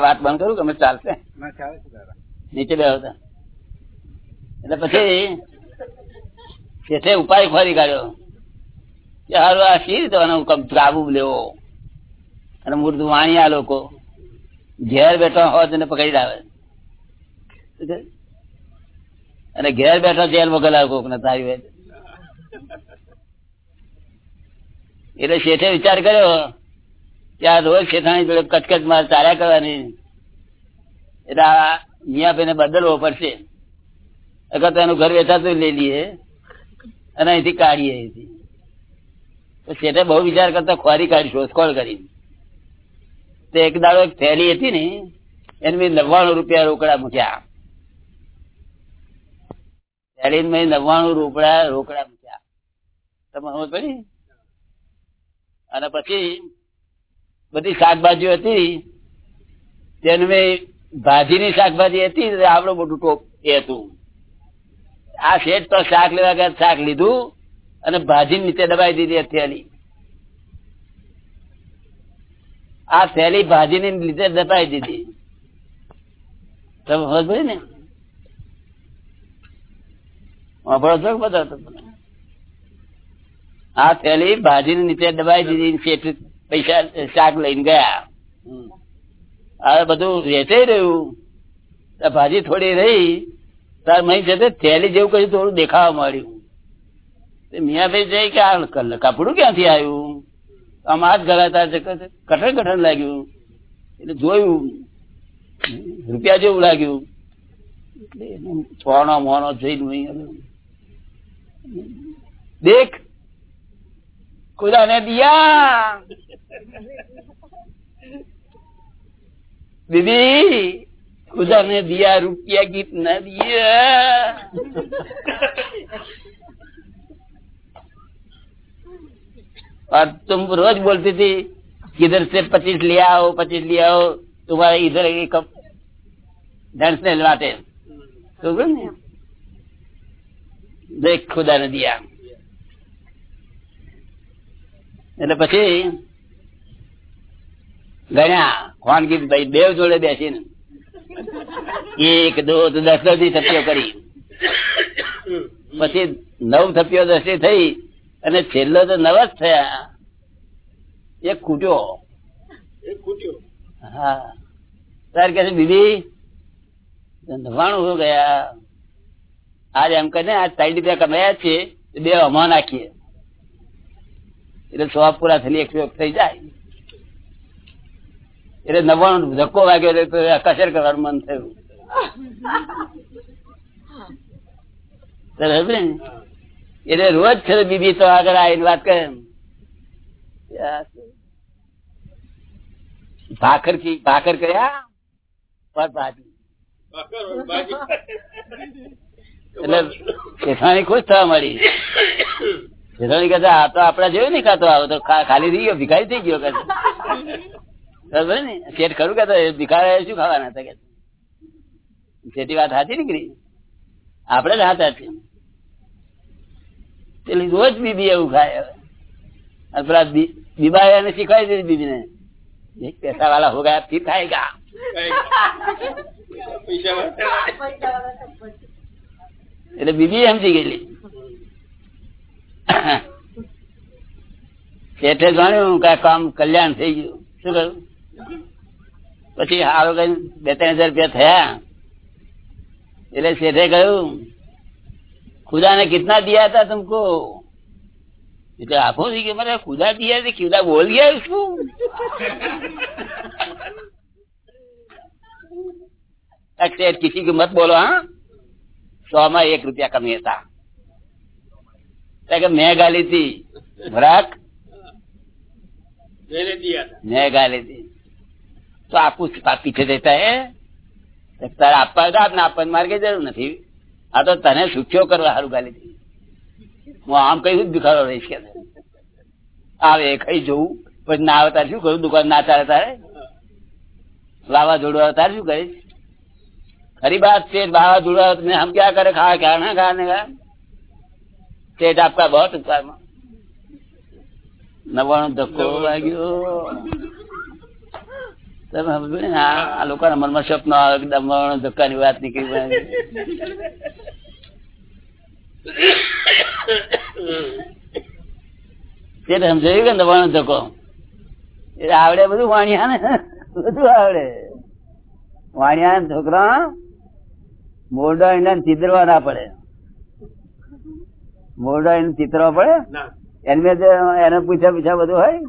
વાત બંધ કરું કે ચાલશે? નીચે બે એટલે પછી શેઠે ઉપાય ખોરી કાઢ્યો. કે હારું આ શી રીતે કાબુ લેવો? અને મૂર્ત વાણી આ લોકો. ઘેર બેઠા હોત એને પકડી લાવે. અને ઘેર બેઠા જેલ મોકલાવે કોક ને તારી એટલે શેઠે વિચાર કર્યો કે આ રોજ શેઠાણી જોડે કચકચ માર ચાલ્યા કરવાની. એટલે આ મિયાભાઈ ને બદલવો પડશે. અગર તો એનું ઘર વેચાતું લઈ લઈએ. અને અહીંથી કાઢીએ અહીંથી. શેઠે બહુ વિચાર કરતા ખોરી કાઢી, શોધખોળ કરી. તો એક દાડો એક થેલી હતી ને, એને નવ્વાણું રૂપિયા રોકડા મૂક્યા. થેલી મેં નવ્વાણું રોકડા રોકડા મૂક્યા. તમે સમજ પડી? અને પછી બધી શાકભાજી હતી તેનું મેં ભાજીની શાકભાજી હતી આવડો મોટું ટોપ એ હતું. આ શેઠ તો શાક લેવા ગયા, શાક લીધું અને ભાજી નીચે દબાઈ દીધી થેલી આ થેલી ભાજી ની લીધે દબાઈ દીધી. તમે પડી ને? વાપરો બધા તમને? આ થેલી ભાજી નીચે દબાઈ દીધી પૈસા શાક લઈને ગયા. આ બધું વેચાઈ રહ્યું. ભાજી થોડી રહી. તાર મહી જતે થેલી જેવું કઈ થોડું દેખાવા મળ્યું. મિયાભાઈ જાય કે આ કપડું ક્યાંથી આવ્યું? આમ હાથ ગળાતા કઠણ કઠણ લાગ્યું. એટલે જોયું. રૂપિયા જેવું લાગ્યું. છોનો મોનો જોઈને દેખ. खुदा ने दिया दीदी खुदा ने दिया रुपया कितना दिया और तुम रोज बोलती थी किधर से पच्चीस लिया हो पच्चीस लिया हो तुम्हारे इधर एक ढंग से लवाटे देख खुदा ने दिया એટલે પછી ગણ્યા ખાનગી ભાઈ દેવ જોડે બેસીને એક દો દસ દસની થપ્પીઓ કરી. પછી નવ થપ્પીઓ દસી થઈ અને છેલ્લો તો નવ જ થયા. એ ખૂટ્યો. હા. તાર કે દીદી નવાણું ગયા? આજ એમ કરીને આજ સાઈડ રૂપિયા કમાયા છે બે અમા નાખીએ. એટલે સો પૂરા થઈને એકસો એક થઈ જાય. એટલે નવાણું ધક્કો વાગ્યો એટલે કસર કરવાનું મન થયું. એટલે રોજ છે બીબી તો આગળ આવીને વાત કરે ભાખર કી ભાખર કર્યા? પર ભાજી. એટલે ખુશ થવા મળી શેઠાણી કહે આ તો આપડા જોયું ને ખાતો આવો તો ખાલી થઈ ગયો ભિખારી થઈ ગયો કહે બરાબર ને? શેઠ ખરું કહેતો ભિખારા શું ખાવાના હતા કે શેઠી વાત સાચી નીકળી? આપડે જ હાથ છે પેલી રોજ બીબી એવું ખાય પેલા બી- એને શીખવાડી દીધી બીબીને. ને પૈસા વાળા હો ગયા ફિર પૈસા એટલે બીબી સમજી ગયેલી. શેઠે જાણ્યું કે આ કામ કલ્યાણ થઈ ગયું શું કરું પછી હારો કઈ બે ત્રણ હજાર રૂપિયા થયા એટલે શેઠે કહ્યું खुदा ने कितना दिया था तुमको એટલે આંખો થઈ ગઈ મને ખુદા દિયા થે ખુદા બોલ ગયા उसको एक्सेट किसी की मत बोलो हाँ सौ में एक रुपया कमी था કે મેં ગાલી હતી બરાક મેં ગાલી હતી તો આપું પીછે દેતા હે? તારે આપવા હતા આપને આપવાની માર્ગે જરૂર નથી. આ તો તને સુખ્યો કરવા સારું ગાલી હતી હું આમ કઈ દુખાડો રહીશ કે? આવે કઈ જોવું પછી ના આવે તારે શું કરું? દુકાન ના ચાલે તારે? લાવા જોડવા તારે શું કરીશ? ખરી વાત છે વાવા જોડવા આમ ક્યાં કરે? ખા ક્યાં ના ખા ને ખા સ્ટેજ આપવા બહુ ટૂંકવામાં નવાણું ધક્કો વાગ્યો. તમે સમજો ને મનમાં સ્વપ્ન આવે કે નવાણું ધક્કાની વાત નીકળી તે કે નવાણું ધક્કો? એટલે આવડે બધું વાણિયા ને બધું આવડે. વાણિયા છોકરા મોરડા એના ચિદરવા ના પડે. મોરડા એને ચિતરવા પડે એને એને પૂછ્યા પૂછ્યા બધું હોય?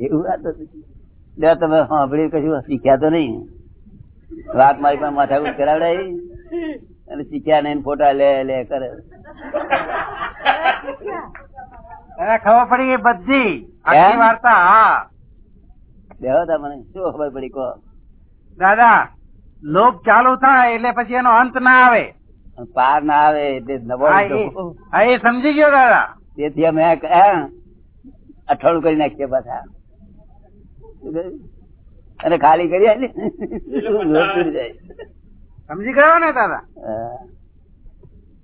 એવું વાત હતી તમે સાંભળી કશું શીખ્યા તો નહીં? વાત મારી પણ માથા કરાવડાવી. અને શીખ્યા નહીં ફોટા લે લે કરે. એને ખબર પડી એ બધી. આખી વાર્તા હા. બેહો તા મને શું ખબર પડી કહો? દાદા લોભ ચાલુ થાય એટલે પછી એનો અંત ના આવે. પાર ના આવે એટલે નબળું એ- સમજી ગયો દાદા. તેથી અમે અઠવાડિયું કરી નાખીએ પાછા. અને ખાલી કરી સમજી ગયો ને દાદા?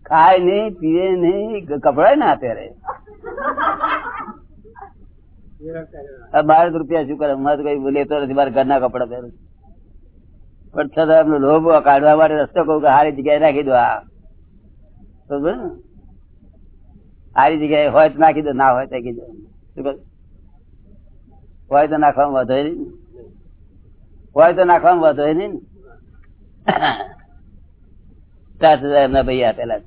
ખાય નહીં પીએ નહીં કપડાય ના અત્યારે. આ બાર રૂપિયા શું કરે? અમારે તો કઈ લેતો નથી મારે ઘરના કપડા પહેરું છું. પણ છતાં એમનો લોભ કાઢવા માટે રસ્તો કહું કે સારી જગ્યાએ નાખી દો આ. સારી જગ્યાએ હોય તો નાખી દો ના હોય તો કીધું શું હોય તો નાખવામાં વધો નહીં હોય તો નાખવામાં વધો નહીં ચાર હજાર એમના ભાઈ આપેલા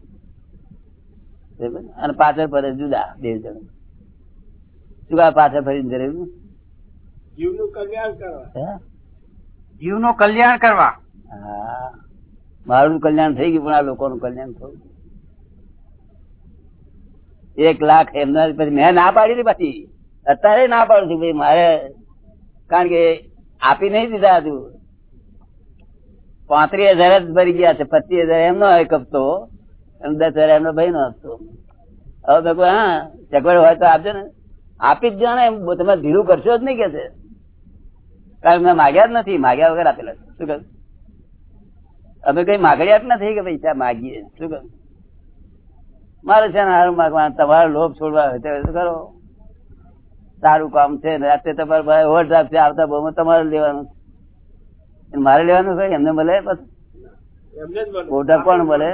અને પાછળ પડે જુદા બે જણ. શું પાછળ ફરીને જરૂર જીવનું કલ્યાણ કરવા. જીવનું કલ્યાણ કરવા. મારું કલ્યાણ થઈ ગયું, પણ આ લોકોનું કલ્યાણ થયું. એક લાખ એમના પછી મેં ના પાડી હતી પછી. અત્યારે ના પાડું છું ભાઈ, મારે કારણ કે આપી નહીં દીધા હતું પાંત્રીસ હજાર જ ભરી ગયા છે, પચીસ હજાર એમનો એક હપ્તો અને દસ હજાર એમનો ભાઈ નો હપ્તો. હવે હા ચગવડ હોય તો આપજો ને. આપી જ જાણે ને, એમ, તમે ધીરું કરશો જ નહીં કે છે. કારણ મેં માગ્યા જ નથી માગ્યા વગર આપેલા શું કહ્યું અમે કઈ માગડ્યા જ નથી કે પૈસા માગીએ. શું કહ્યું મારે છે ને સારું માગવા તમારો લોભ છોડવા હોય તો કરો? સારું કામ છે ને રાત્રે તમારે ભાઈ ઓવરડ્રાફ્ટ છે આવતા બહુ તમારે લેવાનું. મારે લેવાનું કઈ એમને મળે. ઓવરડ્રાફ્ટ કોણ મળે?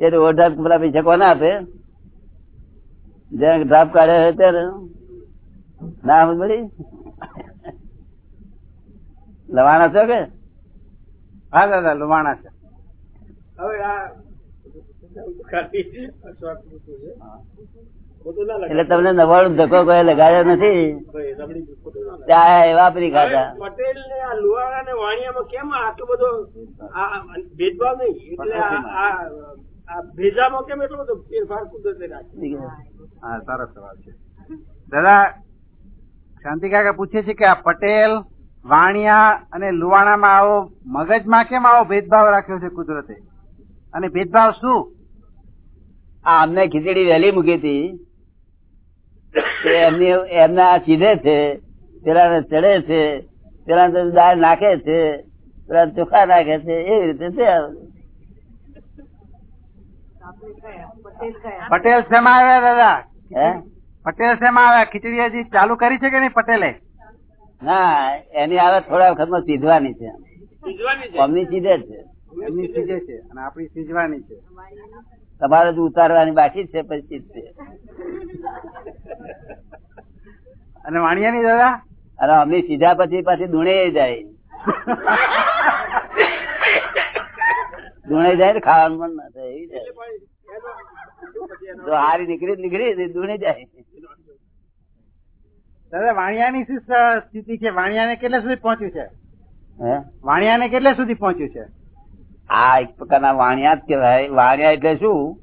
એ ઓવરડ્રાફ્ટ પેલા પૈસા કોને આપે? જેને ડ્રાફ્ટ કાઢે ત્યારે. ના સમજ પડી લવાના છો કે? હા દાદા લુવાણા છે. હવે આ એટલે તમને નવાળું ધક્કો કોઈ લગાડ્યો નથી. ત્યાં વાપરી ખાતા પટેલ ને આ લુહારા ને વાણિયામાં કેમ આટલો બધો ભેદભાવ નહીં? એટલે આ ભેજામાં કેમ એટલો બધો ફેરફાર કુદરતે રાખે હા સારો સવાલ છે. દાદા શાંતિ કાકા પૂછે છે કે આ પટેલ વાણિયા અને લુવાણામાં આવો મગજમાં કેમ આવો ભેદભાવ રાખ્યો છે કુદરતે? અને ભેદભાવ શું? આ અમને ખીચડી વહેલી મૂકી હતી એમની એમના ચીધે છે પેલા ચડે છે પેલા દાળ નાખે છે પેલા ચોખા નાખે છે એવી રીતે છે પટેલ શેમાં આવ્યા દાદા? હે? પટેલ શેમાં આવ્યા ખીચડી હજી ચાલુ કરી છે કે નહીં પટેલે? ના એની આવે થોડા વખતમાં સીધવાની છે. અમની સીધે જ છે. એમની સીધે છે અને આપણી સીધવાની છે. તમારે તો ઉતારવાની બાકી જ છે પછી છે. અને વાણિયાની દાદા? અરે અમે સીધા પછી પાછી દુણે જાય. દુણે જાય ને ખાવાનું મન ના થાય એવી જાય. પણ જો હારી નીકળી નીકળી ધૂણે દુણે જાય. દાદા વાણિયાની શું સ્થિતિ છે? વાણિયાને કેટલે સુધી પહોંચ્યું છે? વાણિયાને કેટલે સુધી પહોંચ્યું છે? આ એક પ્રકારના વાણિયા જ કહેવાય. વાણિયા એટલે શું?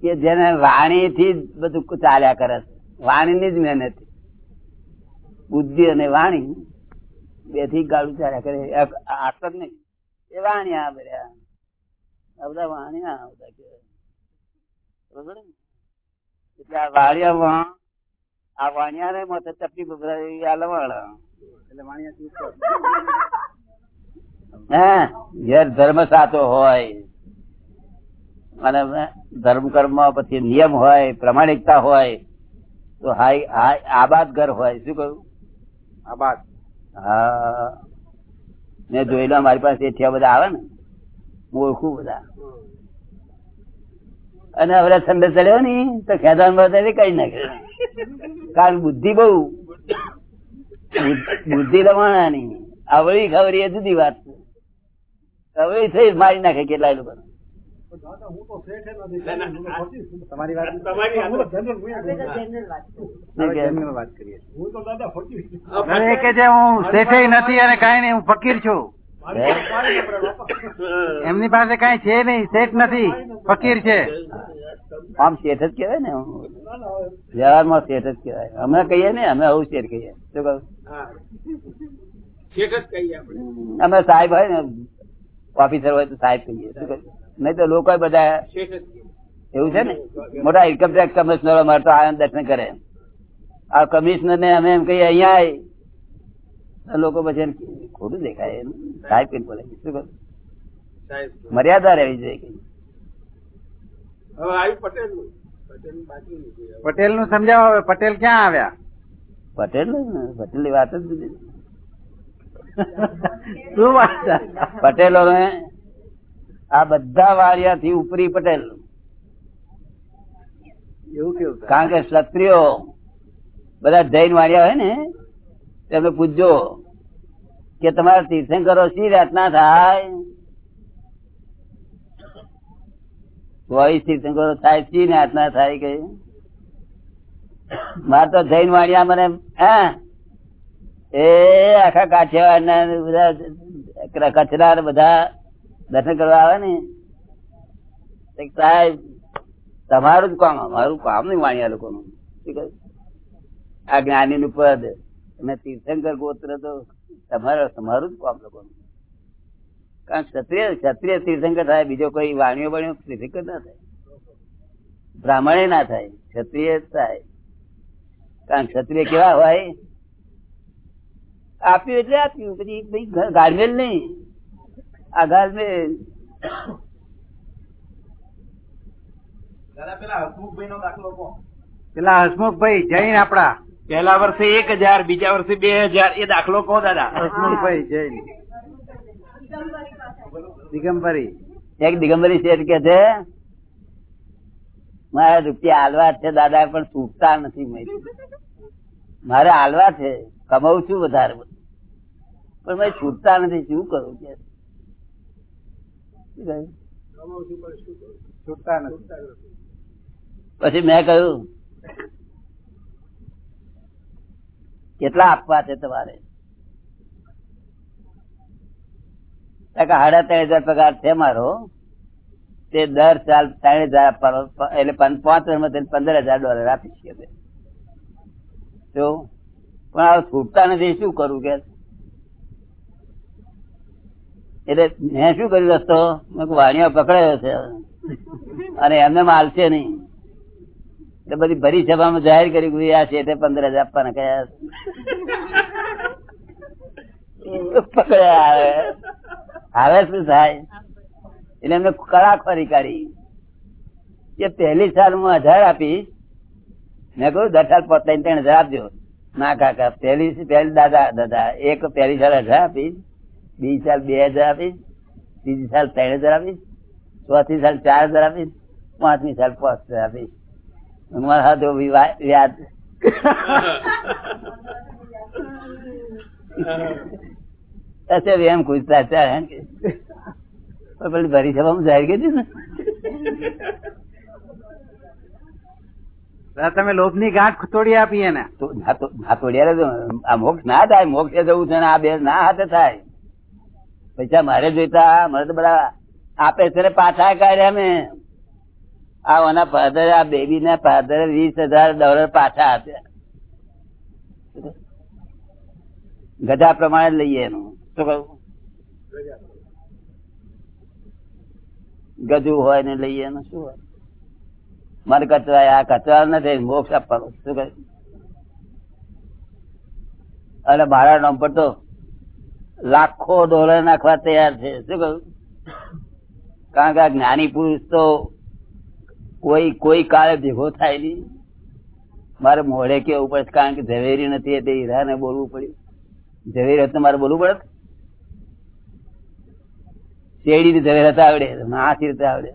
કે જેને વાણી થી બધું ચાલ્યા કરે છે. વાણી ની જ મહેનત. બુદ્ધિ અને વાણી બેથી ગાળું ચાલ્યા કરે. આસર નહીં. એ વાણિયા બધા. વાણિયા બધા કહેવાય. બરોબર ને? એટલે આ વાણિયામાં આ વાણિયા ને આ લવાણા. એટલે હે ઘેર ધર્મ સાચો હોય અને ધર્મ કર્મ પછી નિયમ હોય પ્રમાણિકતા હોય તો હાઈ આબાદ ઘર હોય. શું કહ્યું? આબાદ. હા. મેં જોયેલા મારી પાસે એઠિયા બધા આવે ને હું ઓળખું બધા. અને હવે ઠંડે ચડ્યો ને તો ખેદાન બધા કઈ નાખે કારણ બુદ્ધિ બહુ. બુદ્ધિ રમાણાની આવડી ખવડી એ જુદી વાત છે. આવડી થઈ મારી નાખે કેટલાય લોકો તમારી વાત તમારી હવે general વાત કરીએ. હવે એ કે હું શેઠે નથી અને કઈ નહીં હું ફકીર છું. એમની પાસે કઈ છે નહીં શેઠ નથી ફકીર છે. આમ શેઠ જ કેવાય ને? વ્યવહારમાં શેઠ જ કેવાય અમે કહીએ ને અમે આવું શેઠ કહીએ. શું કહું? હા. શેઠ જ કહીએ આપણે. અમે સાહેબ હોય ને ઓફિસર હોય તો સાહેબ કહીએ. શું કહ્યું નહીં તો લોકો બધા. એવું છે ને? મોટા ઇન્કમ ટેક્સ કમિશનર અમારે તો આનંદ દર્શન કરે. આ કમિશનર ને અમે એમ કહીએ અહીંયા લોકો પછી ખોટું દેખાય. સાહેબ કઈ બોલે શું મર્યાદા રહેવી જોઈએ પટેલનું. સમજાવો હવે. પટેલ ક્યાં આવ્યા? પટેલ પટેલની. વાત જ. શું વાત પટેલો ને આ બધા વાળિયા થી ઉપરી પટેલ. એવું કેવું કારણ કે ક્ષત્રિયો બધા જૈન વાળિયા હોય ને તેમને પૂછજો કે તમારા તીર્થંકરો શી રાતના થાય? ચોવીસ તીર્થંકરો થાય, શી રાતના થાય કે? મારે તો જૈન વાણિયા મને એ આખા કાઠિયાવાડ બધા કચરા બધા દર્શન કરવા આવે ને? સાહેબ, તમારું જ કામ, અમારું કામ નહીં વાણિયા લોકોનું? આ જ્ઞાની નું પદ અને તીર્થંકર ગોત્ર તો તમારા, તમારું જ કામ લોકો કારણ ક્ષત્રિય ક્ષત્રિય તીર્થંકર થાય, બીજો કોઈ વાણીઓ બન્યો તીર્થંકર ના થાય. બ્રાહ્મણે ના થાય, ક્ષત્રિય થાય. કારણ ક્ષત્રિય કેવા હોય? આપ્યું એટલે આપ્યું, પછી ભાઈ ગાડમેલ નહીં. આ ગાડમેલ પેલા હસમુખભાઈ જૈન આપડા પહેલા વર્ષે એક હજાર બીજા વર્ષે બે હજાર. એ દાખલો કહો દાદા. હસમુખભાઈ જૈન. દિગંબરી. એક દિગંબરી શેઠ કે છે મારા રૂપિયા હાલવા છે દાદા પણ છૂટતા નથી મેં. મારે હાલવા છે કમાવું છું વધારે. પણ મેં છૂટતા નથી શું કરું? કે પછી મેં કહ્યું કેટલા આપવા છે તમારે? સાડા ત્રણ હજાર પગાર છે મારો. તે દર સાલ ત્રણ હજાર એટલે પાંચ વર્ષમાં પંદર હજાર ડોલર આપી છે. જો? પણ આ છૂટતા નથી, શું કરું કે? એટલે મેં શું કર્યું રસ્તો વાણીઓ પકડાયો છે. અને એમને માલશે નહીં. એટલે બધી ભરી સભામાં જાહેર કરી આ શેઠે પંદર હજાર આપવાના કયા પકડ્યા આવે. હવે શું થાય? એટલે એમને કડાખોરી કાઢી. કે પહેલી સાલ હું હજાર આપીશ. મેં કહ્યું દર સાલ પોતાની ત્રણ હજાર આપજો. ના કાકા પહેલી પહેલી દાદા દાદા એક પહેલી સાલ હજાર આપીશ. બીજી સાલ બે હજાર આપીશ. ત્રીજી સાલ ત્રણ હજાર આપીશ. ચોથી સાલ ચાર હજાર આપીશ. પાંચમી સાલ પાંચ હજાર આપીશ. મારા હાથે વ્યાજ એમ ખુશતા ચાલ હે કે. પણ પેલી ભરી સભામાં જાહેર કરી ને. તમે લોભની ગાંઠ તોડી આપી એને. તો ના તોડ્યા આ મોક્ષ ના થાય મોક્ષે જવું છે આ બે ના હાથે થાય. પૈસા મારે જોઈતા મારે તો બધા આપે છે ને પાછા કાઢ્યા મેં આ ઓના ફાધર આ બેબી ના ફાધર વીસ હજાર ડોલર પાછા આપ્યા. ગધા પ્રમાણે લઈએ એનું. શું કહું? ગજુ હોય ને લઈએ એનું શું હોય? મારે કચરા આ કચરા નથી, મોક્ષ આપવાનો. શું કહે? અને મારા નામ પર તો લાખો ડોલર નાખવા તૈયાર છે. શું કહ્યું કારણ કે આ જ્ઞાની પુરુષ તો કોઈ કોઈ કાળે ભેગો થાય નહીં. મારે મોડે કેવું પડે કારણ કે ઝવેરી નથી, એટલે હીરાને બોલવું પડ્યું. ઝવેરી હતું મારે બોલવું પડે? શેરડી ઝવેર હતા આવડે આથી રીતે આવડે.